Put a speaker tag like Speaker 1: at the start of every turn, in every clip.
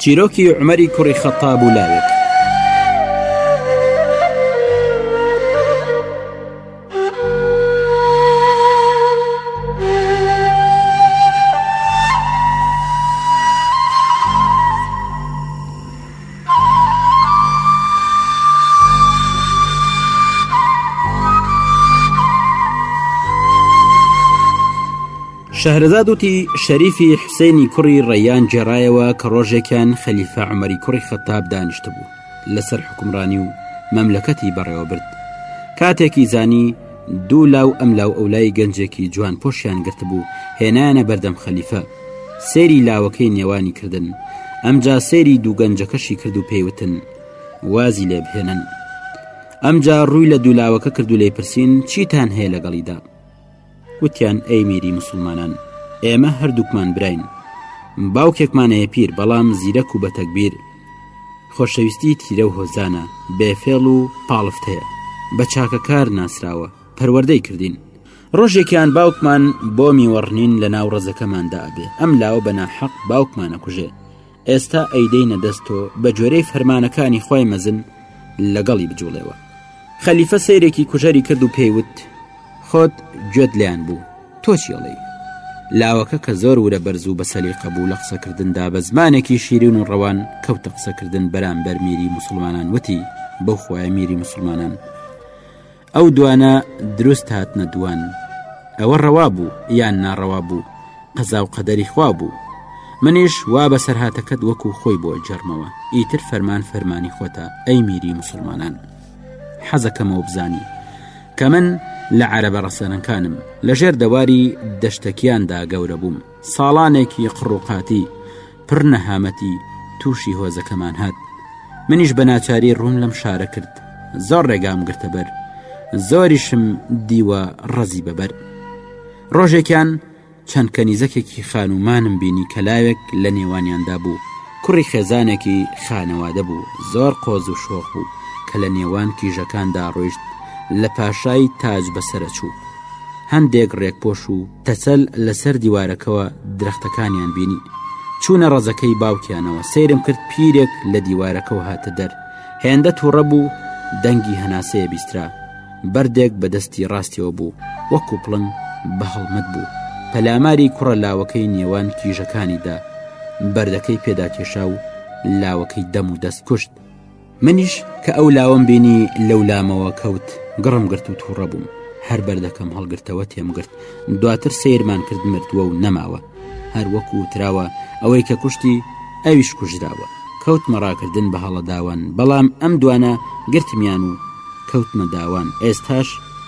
Speaker 1: چیرۆکی عمەری کوڕی خەتا بوو لاوێک شەهرەزاد وتی شەریفی حوسینی کوڕی ڕێیان جێرایەوە کە ڕۆژێکیان خەلیفە عمەری کوڕی خەتاب دانیشت بوو لەسەر حکومڕانی و مەملەکەتی بەڕێوە برد کاتێکی زانی دوو لاو ئەم لاو ئەولای گەنجێکی جوان پۆشیان گرت بوو هێنانە بەردەم خەلیفە سەیری لاوەکەی نێوانی کردن ئەمجا سەیری دوو گەنجەکەشی کرد و پێیوتن وازی لێ بهێنن ئەمجا ڕووی لە دوولاوەکە کرد و لی پرسین چیتان هەیە لەگەڵیدا وتیان ئەی میری مسلمانان ئێمە هەردووکمان براین باوکێکمانەیە پیر بەڵام زیرەک و بەتەکبیر خۆشەویستی تیرە و هۆزانە بێفێڵ و پاڵفتەیە بە چاکەکار ناسراوە پەروەردەی کردین ڕۆژێکیان باوکمان بۆ میوەڕنین لە ناو ڕزەکەماندا ئەبێ ئەم لاوە بە ناحەق باوکمانە کوژێ ئێستا ئەیدەی نەدەستۆ بە جۆرەی فەرمانەکانی خۆی مەزن لەگەڵی بجوڵێەوە خەلیفە سیرێکی کوژەری کرد و پێیوت خۆت گوێت لیان بوو تۆچیڵی لاوەکە کە زۆر ورە بەرز و بەسەلی قەبوو لە قسەکردندا بە زمانێکی شیرین و ڕەوان کەوتە قسەکردن بەرامبەر میری مسلمانان وتی بەو خۆیان میری مسلمانان ئەو دوانە دروست هاتنە دوان ئەوە ڕەوا بوو یان ناڕەوا بوو قەزا و قەدەری خوا بوو منیش وا بەسەرهاتەکەت وەکو خۆی بۆ جەرمەوە ئیتر فەرمان فەرمانی خۆتە ئەی میری مسلمانان حەزەکەمەوە بزانی کە من لە عربە ڕەسەنەکانم لەژێر دەواری دەشتەکیاندا گەورە بووم ساڵانێکی قڕوقاتی پڕ نەهامەتی تووشی هۆزەکەمان هات منیش بە ناچاری ڕوون لەم شارە کرد زۆر ڕێگام گرتە بەر زۆریشم دیوە ڕەزی بەبەر ڕۆژێکیان چەند کەنیزەکێکی خانومانم بینی کە لاوێک لە نێوانیاندا بوو کوڕی خێزانێکی خانەوادە بوو زۆر قۆز و شۆخ بوو کە لە نێوان کیژەکاندا ڕۆیشت لە پاشای تاج بەسرە چوو هەندێک ڕێکپۆش و تەچەل لەسەر دیوارەکەوە درەختەکانیان بینی چوونە ڕەزەکەی باوکیانەوە سەیرم کرد پیرێک لە دیوارەکەەوە هاتە دەر هێندە تووڕە بوو دەنگی هەناسەیە بیسترا بەردێک بە دەستی ڕاستیەوە بوو وەکو پڵنگ بە هەڵمەت بوو پەلاماری کوڕە لاوەکەی نێوان کیژەکانیدا بەردەکەی پێدا کێشا و لاوەکەی دەم و دەست کوشت منیش کە ئەو لاوەم بینی لەو لامەوە کەوت گڕم گرت و تووڕە بووم هەر بەردەکەم هەڵگرتەوە تێم گرت دواتر سیرمان کرد مردووە و نەماوە هەر وەکو وتراوە ئەوەی کە کوشتی ئەویش کوژراوە کەوت مەڕاکردن بە هەڵەداوان بەڵام ئەم دوانە گرتمیان و کەوتمە داوان ئێستاش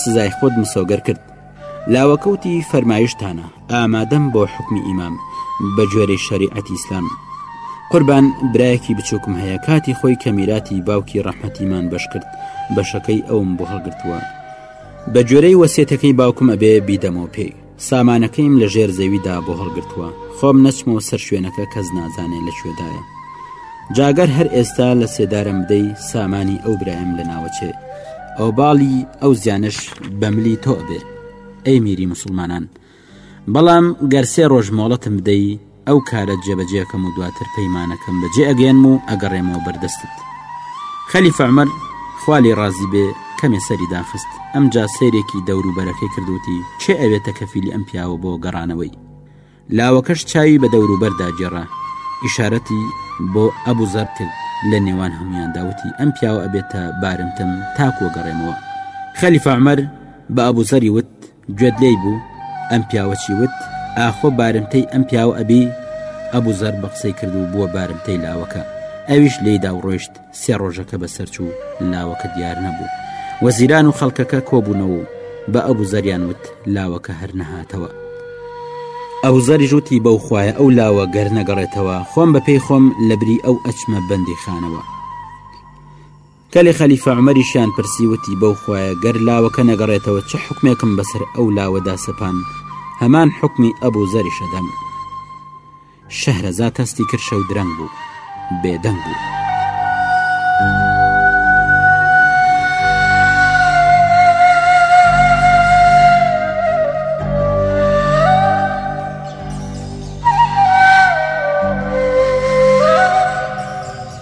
Speaker 1: سزای خۆت مسۆگەر کرد لاوەکەوتی فەرمایشتانە ئامادەم بۆ حکمی ئیمام بە گوێرەی شەریعەتی ئیسلام قوربان برایەکی بچووکم هەیە کاتی خۆی کە میراتی باوکی ڕەحمەتیمان بەشکرد بەشەکەی ئەوم بۆ هەڵگرتووە بە گوێرەی وەسێتەکەی باوکم ئەبێ بیدەمەوە پێی سامانەکەیم لە ژێر زەویدا بۆ هەڵگرتووە خۆم نەچمەوە سەر شوێنەکە کەس نازانێ لە کوێدایە جاگەر هەر ئێستا لە سێدارم بدەی سامانی ئەو برایم لە ناوەچێ ئەو باڵی ئەو زیانش بەملی تۆ ئەبێ ئەی میری مسلمانان بەڵام گەرسێ ڕۆژ مۆڵەتم بدەی ئەو کارەت جێبەجێکەم و دواتر پەیمانەکەم بەجێ ئەگەێنم و ئەگەڕێمەوە بەردەستت خەلیفە عمر خوالی ڕازی بێ کەمێ سەری داخست ئەم جا سێرێکی دەوروبەرەکەی کردوتی چێ ئەوێتە کەفیلی ئەم پیاوە بۆ گەڕانەوەی لاوەکەش چاوی بە دەوروبەردا گێڕا ئیشارەتی بۆ ئەبوو زەر کرد لە نێوان هەمویان داوتی ئەم پیاوە ئەبێتە بارمتەم تاکووە گەڕێمەوە خەلیفە عمر بە ئەبوو زەری وت گوێت لێی بوو ئەم پیاوە چی وت ئاخۆ بارمتەی ئەم پیاوە ئەبی ئەبوو زەر بە قسەی کرد و بووە بارمتەی لاوەکە ئەویش لێدا و ڕۆیشت سێ ڕۆژەکە بەسەرچوو لاوەکە دیار نەبوو وەزیران و خەڵکەکە کۆبوونەوە و بە ئەبوو زەریان وت لاوەکە هەر نەهاتەوە ئەو زەری ژووتی بەو خویە ئەو لاوە گەر نەگەڕێتەوە خۆم بە پێی خۆم لە بری ئەو ئەچمە بەندی خانەوە کەلێ خەلیفە عومەریشیان پرسی وتی بەو خوایە گەر لاوەکە نەگەڕێتەوە چ حوکمێکم بەسەر ئەو لاوەدا سەپاند هەمان حوکمی ئەبو زەریشە دەم شەهرەزا تەستی کرد شەو درەنگ بوو بێدەنگ بوو.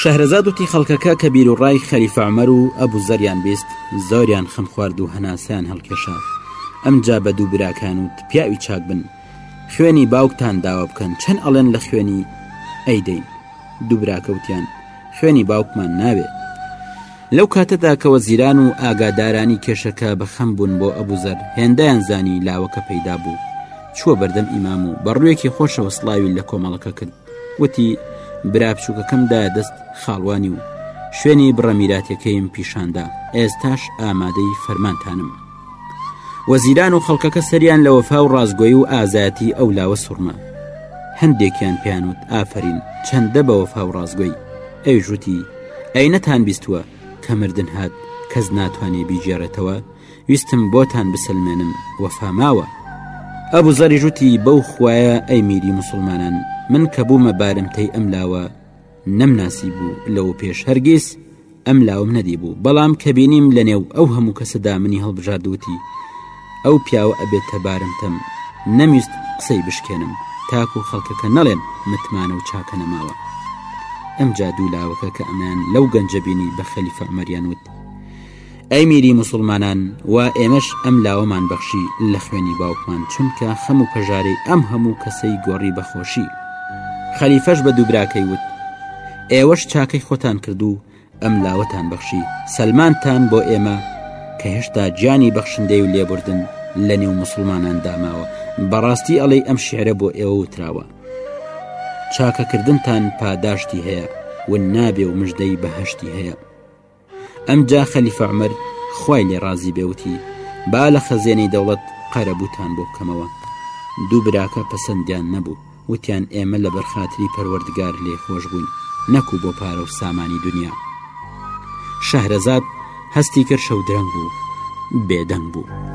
Speaker 1: شەهرەزاد وتی خەڵکەکە کە بیروڕای خەلیفە عومەر و ئەبوو زەریان بیست زۆریان خەم خوارد و هەناسەیان هەڵکێشا ئەمجا بە دوو براکان و پیاوی چاک بن خوێنی باوکتان داوا بکەن چەند ئەڵێن لە خوێنی ئەیدەین دوو براکەوتیان خوێنی باوکمان ناوێ لەو کاتەدا کەەوە زیران و ئاگادارانی کێشەکە بەخەم بوون بۆ ئەبوزەر هێندەیان زانی لاوەکە پەیدا بوو چووە بەردەم ئیمام و بەڕوویەکی خۆشەوە سلاوی لە کۆمەڵەکە کرد وتی برا بچووکەکەم دا دەست خاڵوانی و شوێنی بڕە میراتەکەیم پیشاندا ئێستاش ئامادەی فەرمانتانم وەزیران و خەڵکەکە سەریان لە وەفا و ڕازگۆی و ئازایەتی ئەو لاوە سوڕما هەندێکیان پیانوت ئافرین چەندە بە وەفا و ڕازگۆی ئەی ژووتی ئەی نەتان بیستوە کە مردن هات کەس ناتوانێ بیگێڕێتەوە ویستم بۆتان بسەلمێنم وەفاماوە ئەبوو زەری ژوتی بەو خویە ئەی میری مسلمانان من کە بوومە بارمتەی ئەم لاوە نەمناسی بوو لەو پێش هەرگیز ئەم لاوم نەدی بوو بەڵام کە بینیم لە نێو ئەو هەموو کەسەدا منی هەڵبژاردوتی ئەو پیاوە ئەبێت تە بارمتەم نەمیست قسەی بشکێنم تاکو خەڵکەکە نەڵێن متمانە و چاکە نەماوە ئەم جادوو لاوەکە کە ئەمان لەو گەنجە بینی بە خەلیفە مەریان وت ئەی میری موسڵمانان وا ئێمەش ئەم لاوەمان بەخشی لە خوێنی باوکمان چونکە خەم و پەژارەی ئەم هەموو کەسەی گۆڕی بەخۆشی خەلیفەش بە دووبراکەی وت ئێوەش چاکەی خۆتان کردو ئەم لاوەتان بەخشی سەلمانتان بۆ ئێمە کە هێشتا گیانی بەخشندەی و لێبوردن لە نێو مسلمانان داماوە بەڕاستی ئەڵێی ئەم شعرە بۆ ئێوە وتراوە چاکەکردنتان پاداشتی هەیە و نابێ و مژدەی بەهشتی هەیە ئەمجا خەلیفە عمر خوای لێ ڕازی بێوتی با لە خەزێنەی دەوڵەت قەرەبووتان بۆ بکەمەوە دوو براکە پەسەندیان نەبوو وتیان ئێمە لە بەرخاتری پەروەردگار لێ خۆش بووین نەکو بۆ پارە و سامانی دنیا شەهرەزاد هەستی کرد شەو درەنگ بوو بێدەنگ بوو.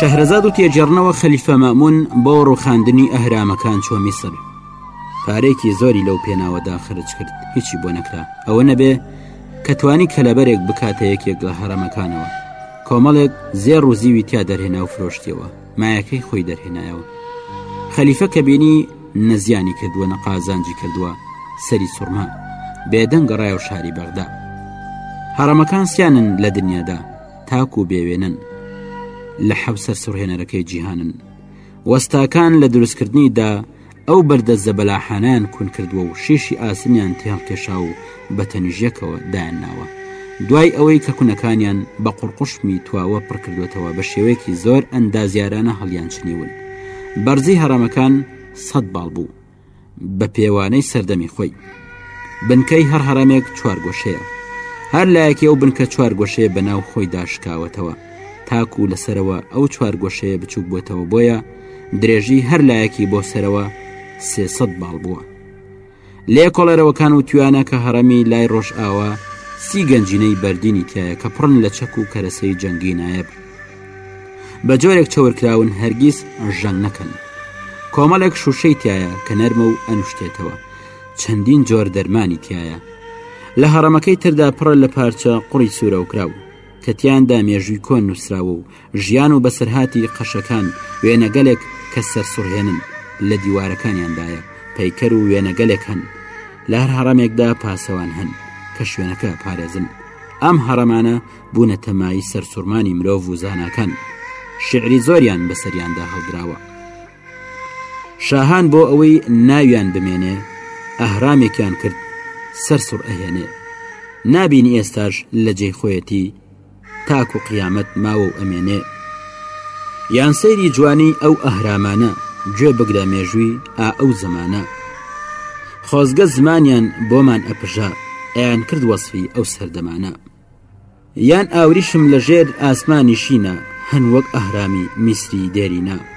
Speaker 1: شەهرەزاد و تێجێڕنەوە خەلیفە مەمون بۆ ڕوخاندنی ئەهرامەکان چۆ میسر پارێکی زۆری لەو پێناوەدا خرج کرد هیچی بۆ نەکرا ئەوە نەبێ کە توانی کەلەبەرێک بکاتە یەکێک لە هەرەمەکانەوە کۆمەڵێک زێڕ و زیوی تیا دەرهێنا و فرۆشتیەوە مایەکەی خۆی دەرهێنایەوە خەلیفە کە بینی نەزیانی کردووە نە قازانجی کردووە سەری سوورما بێدەنگ گەڕای و شاری بەغدا هەڕەمەکان سیانن لە دنیادا تاکو و بێوێنن لە حەوسەر سڕهێنەرەکەی جیهانن وەستاکان لە دروستکردنیدا ئەو بەردە زەبەلاحانیان کون کردووە و شیشی ئاسنیان تێڵکێشا و بە تەنیژەکەوە دایان ناوە دوای ئەوەی کە کونەکانیان بە قڕقشمی تواوە پڕکردوێتەوە بە شێوەیەکی زۆر ئەندازیارانە هەڵیان چنیون بەرزی هەرامەکان سەد باڵ بوو بە پێوانەی سەردەمی خۆی بنکەی هەر هەرامێک چوار گۆشەیە هەر لایەکی ئەو بنکە چوار گۆشەیە بە ناو خۆی داشکاوەتەوە تاکو لەسەرەوە ئەو چوار گۆشەیە بچووک بۆتەوە بۆیە درێژی هەر لایەکی بۆ سەرەوە سێسەد باڵ بووە لێ کۆڵەرەوەکان و توانە کە هەڕەمی لای ڕۆژئاوا سی گەنجینەی بەردینی تایە کە پڕن لە چەک و کەرەسەی جەنگی نایەب بە جۆرێک چاورکراون هەرگیز ژەنگ نەکەن کۆمەڵێک شوشەی تایە کە نەرمە و ئەنوشتێتەوە چەندین جۆر دەرمانی تایە لە هەڕەمەکەی تردا پڕە لە پارچە قڕی سوورە و کراو کە تیاندا مێژووی کۆن نووسراوە و ژیان و بەسەرهاتی قەشەکان وێنەگەلێک کە سەرسوڕهێنن لە دیوارەکانیاندایە پەیکەر و وێنەگەلێک هەن لە هەر هەڕەمێکدا پاسەوان هەن کە شوێنەکە پارێزن ئەم هەڕەمانە بوونە تەمایی سەرسوورمانی مرۆڤ و زاناکان شعری زۆریان بەسەریاندا هەڵدراوە شاهان بۆ ئەوەی ناویان بمێنێ ئەهرامێکیان کرد سەر سوڕ ئەهێنێ نابین ئێستاش لە جێی خۆیەتی تاکو قیامەت ماوە و ئەمێنێ یان سەیری جوانی ئەو ئەهرامانە گوێ بگرە مێژووی ئا ئەو زمانە خۆزگە زمانیان بۆمان ئەپژا ئەیان کرد وەصفی ئەو سەردەمانە یان ئاوریشم لە ژێر ئاسمانی شینە هەن وەک ئەهرامی میسری دێرینە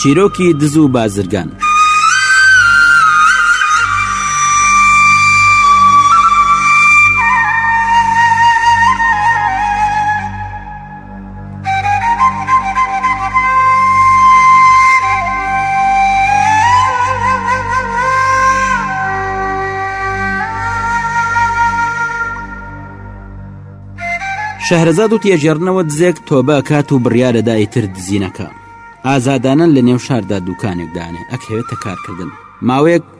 Speaker 1: چیرۆکی دز و بازرگان. شەهرەزاد و تێژێڕنەوە دزێک تۆبە ئەکات و بڕیارەدا ئیتر دزینەکە ئازادانن لە نێو شاردا دوکانێکدانێ ئەکەوێتە کارکردن ماوەیەک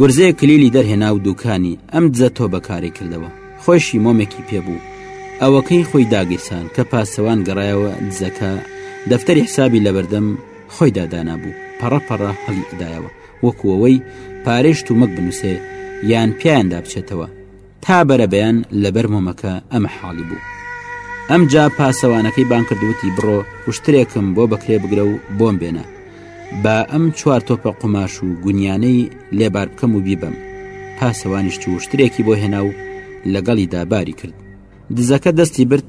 Speaker 1: گورزەیەک کلیلی دەرهێنا و دووکانی ئەم دزە تۆبەکارەی کردەوە خۆشی مۆمێکی پێبوو ئەوەکەی خۆی داگیرسان کە پاسەوان گەڕایەوە دزەکە دەفتەری حسابی لەبەردەم خۆیدا دانابوو پەڕەپەڕە هەڵی ئەدایەوە وەکوەوەی پارەی شتومەک بنووسێ یان پیایاندا بچێتەوە تا بەرەبەیان لەبەر مۆمەکە ئەمە حاڵی بوو ئەمجا پاسەوانەکەی بان کردوتی بڕۆ وشترێکم بۆ بەکرێ بگرە و بۆم بێنە با ئەم چوار تۆپە قوماش و گونیانەی لێبار بکەم و بیبم پاسەوانیشت و شترێکی بۆ هێنا و لەگەڵی داباری کرد دزەکە دەستی برد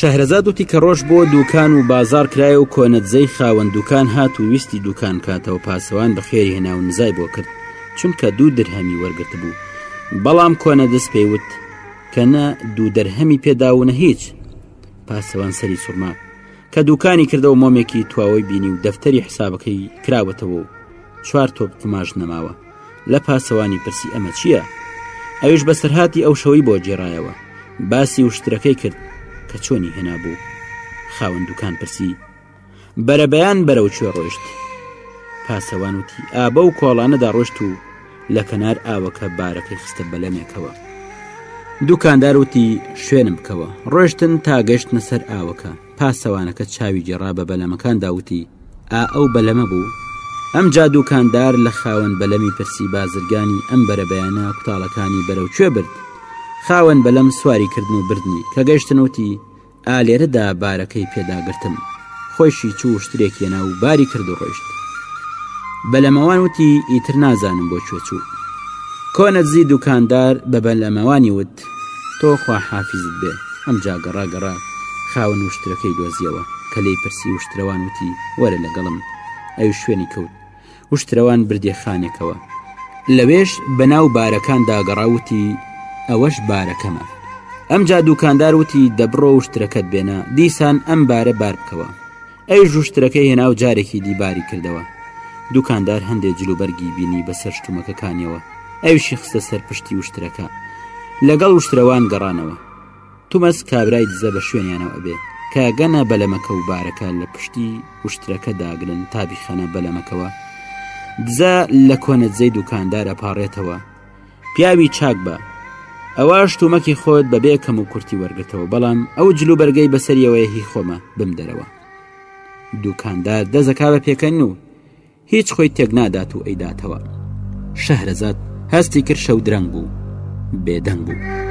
Speaker 1: شەهرەزاد وتی کە ڕۆژ بۆ دوکان و بازار کرایە و کۆنەدزەی خاوەن دوکان هات و ویستی دوکان کاتەوە پاسەوان بە خێری هێنا و نزای بۆ کرد چونکە دوو درهەمی وەرگرت بوو بەڵام کۆنە دەست پێیوت کە نە دوو دەرهەمی پێداونە هیچ پاسەوان سەری سوورما کە دوکانی کردەوە مۆمێکی تواوەی بینی و دەفتەری حسابەکەی کراوەتەوە و چوار تۆپ قوماش نەماوە لە پاسەوانی پرسی ئەمە چییە؟ ئەوش بەسەرهاتی ئەو شەوەی بۆ جێڕایەوە باسی وشترەکەی کرد کە چۆنی هێنابوو خاوەن دوکان پرسی بەرەبەیان بەرەو کوێ ڕۆشت پاسەوان وتی ئابە و کۆڵانەدا ڕۆشت و لە کەنار ئاوەکە بارەکەی خستە بەلەمێکەوە دوکاندار وتی شوێنم بکەوە ڕۆشتن تا گەشتە سەر ئاوەکە پاسەوانەکە چاوی گەڕا بە بەلەمەکان داوتی ئا ئەو بەلەمە بوو ئەم جادوکاندار لە خاوەن بەلەمی پرسی بازرگانی ئەم بەرەبەیانە کوتاڵەکانی بەرەو کوێ برد خاوەن بەلەم سواری کردن و بردنی کە گەشتنوتی ئا لێرەدا بارەکەی پێدا گرتم. خۆیشی چوو شترێک هێنا و باری کرد و ڕۆیشت. بەلەمەوان وتی ئیتر نازانم بۆ کوێ چوو. کۆنەدزی دوکاندار بە بەلەمەوانی وت تۆ خواحافیزت بێ. ئەمجا گەڕا گەڕا خاوەن وشترەکەی دۆزییەوە کە لێی پرسی وشترەوان وتی وەرە لەگەڵم. ئەویش شوێنی کەوت. وشترەوان بردێ خانێکەوە لەوێش بەناو بارەکاندا گەڕاوتی ئەوەش بارەکەمە ئەم جا دوکاندار وتی دەبڕۆ وشترەکەت بێنە دیسان ئەم بارە بار بکەوە ئەی ژوشترەکەی هێنا و جارێکی دیباری کردەوە دوکاندار هەندێ جلوبەرگی بینی بەسەر شتومەکەکانیەوە ئەوشی خستە سەر پشتی وشترەکە لەگەڵ وشترەوان گەڕانەوە تومەز کابرای دزە بە شوێنیانەوە ئەبێ کە گەنە بەلەمەکە و بارەکە لە پشتی وشترەکە داگرن تا بیخەنە بەلەمەکەوە دزە لە کۆنەجێ دوکاندارە پاڕێتەوە پیاوی چاک بە ئەوەش تومەکی خۆت بەبێ کەم و کورتی وەرگتەوە بەڵام ئەو جلو بەرگەی بەسەریەوەی هی خۆمە بم دەرەوە دوکاندار دەزەکا بە پێکەن و هیچ خۆی تێکنادات و ئەیداتەوە شەهرەزاد هەستی کرد شەو درەنگ بوو بێدەنگ بوو.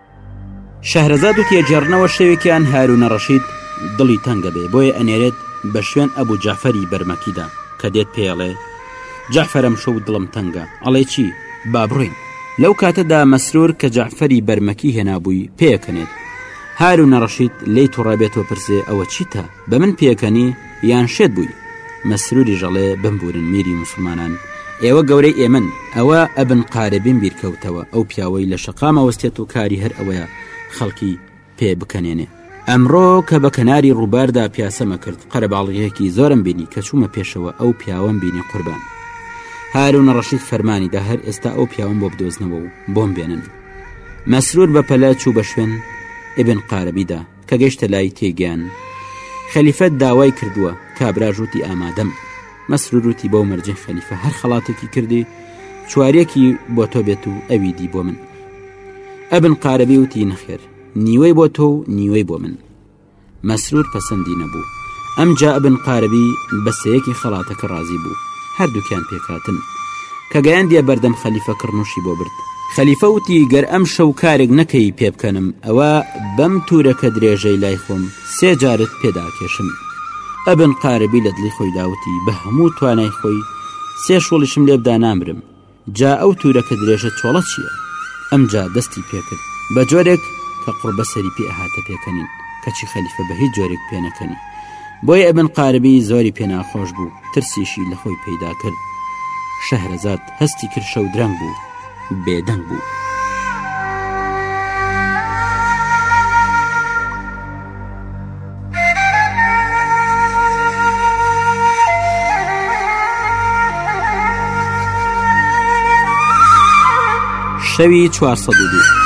Speaker 1: شەهرەزاد و تێجێڕنەوە شەوێکیان هارونە ڕەشید دڵی تەنگە بێ بۆیە ئەنێرێت بە شوێن ئەبوو جەفەری بەرمەکیدا کە دێت پێڵێ جەفەرم شەو دڵم تەنگە ئەڵێ چی با بڕین لەو کاتەدا مەسرور کە جەفەری بەرمەکی هێنابووی پێکەنێت هارونە ڕەشید لی توڕەبێتەوە پرسێ ئەوە چیتە بە من پێکەنی یان شێت بووی مەسروری ژەڵێ بمبورن میری مسلمانان ئێوە گەورەی ئێمن ئەوە ئەبن قارەبیم بیرکەوتەوە ئەو پیاوەی لە شەقامەوەستێت و کاری هەر ئەوەیە خەڵکی پێ بکەنێنێ ئەمڕۆ کە بە کەناری ڕووباردا پیاسەمە کرد قەرەباڵغیەکی زۆرم بینی کە چوومە پێشەوە ئەو پیاوەم بینی قوربان هارو نەڕەشید فەرمانی دا هەر ئێستا ئەو پیاوم بۆ بدۆزنەوە و بۆم بێنن مەسرور بە پەلە چوو بە شوێن ئبن قارەبیدا کە گەشتە لای تێگەیان خەلیفە داوای کردووە کابرا ژووتی ئامادەم مەسروروتی بەو مەرجە خەلیفە هەر خەڵاتێکی کردی چوارەکی بۆ تۆ بێت و ئەوی دی بۆ من ئەبن قارەبی وتی نەخێر نیوەی بۆ تۆ و نیوەی بۆ من مەسرور پەسەندی نەبوو ئەم جا ئەبن قارەبی بەسەیەکی خەڵاتەکە ڕازی بوو هەردووکیان پێکاتن کە گەیاندیە بەردەم خەلیفە کڕنوشی بۆ برد خەلیفە وتی گەر ئەم شەو کارێک نەکەی پێ بکەنم ئەوە بەم تورەکە درێژەی لای خۆم سێ جارت پێداکێشم ئەبن قارەبی لە دڵی خۆی داوتی بە هەموو توانای خۆی سێ شۆڵیشم لێبدا نامرم جا ئەو تورەکە درێژە چۆڵە چییە ئەمجا دەستی پێکرد بە جۆرێک کە قڕبەسەری پێ هاتە پێکەنین کەچی خەلیفە بە هیچ جۆرێک پێنەکەنی بۆی ئەبن قاربی زۆری پێناخۆش بوو ترسیشی لە خۆی پەیدا کرد شەهرەزاد هەستی کرد شەو درەنگ بوو بێدەنگ بوو. شەوی چوار سەد و دوو.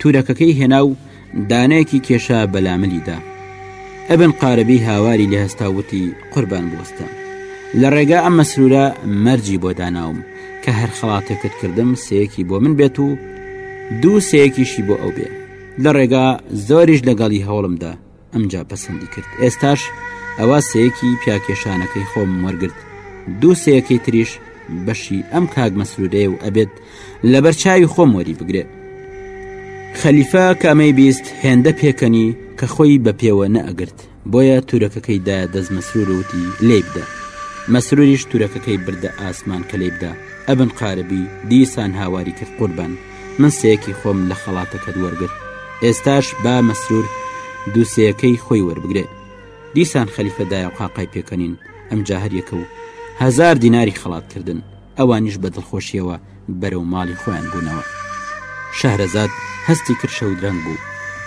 Speaker 1: تورەکەکەی هێنا و دانەیەکی کێشا بەلاملیدا ئەبن قارەبی هاواری لە هەستا وتی قوربان بۆستە لە ڕێگا ئەم مەسرورە مەرجی بۆ داناوم کە هەر خڵاتێکت کردم سەیەکی بۆ من بێت و دوو سەیەکیشی بۆ ئەو بێ لە ڕێگا زۆریش لەگەڵی هەوڵمدا ئەمجا پەسەندی کرد ئێستاش ئەوە سەیەکی پیاکێشانەکەی خۆم وەرگرت دوو سەیەکەی تریش بەشی ئەم کاک مەسرورەیە و ئەبێت لەبەر چاوی خۆم وەری بگرێت خەلیفە کامەی بیست هێندە پێکەنی کە خۆی بە پێوە نەئەگرت بۆیە تورەکەکەی دا دەست مەسرور وتی لێی بدە مەسروریش تورەکەکەی بردە ئاسمان کە لێی بدا ئەبن قاربی دیسان هاواری کرد قوربان من سێکی خۆم لە خەڵاتەکەت وەرگر ئێستاش با مەسرور دووسەکەی خۆی وەربگرێ دیسان خەلیفەدایە و قاقای پێکەنین ئەم جاهریەکە و هزار دیناری خەڵات کردن ئەوانیش بە دڵخۆشیەوە بەرەو ماڵی خۆیان بوونەوە شەهرەزاد هەستی کرد شەودرەنگ بوو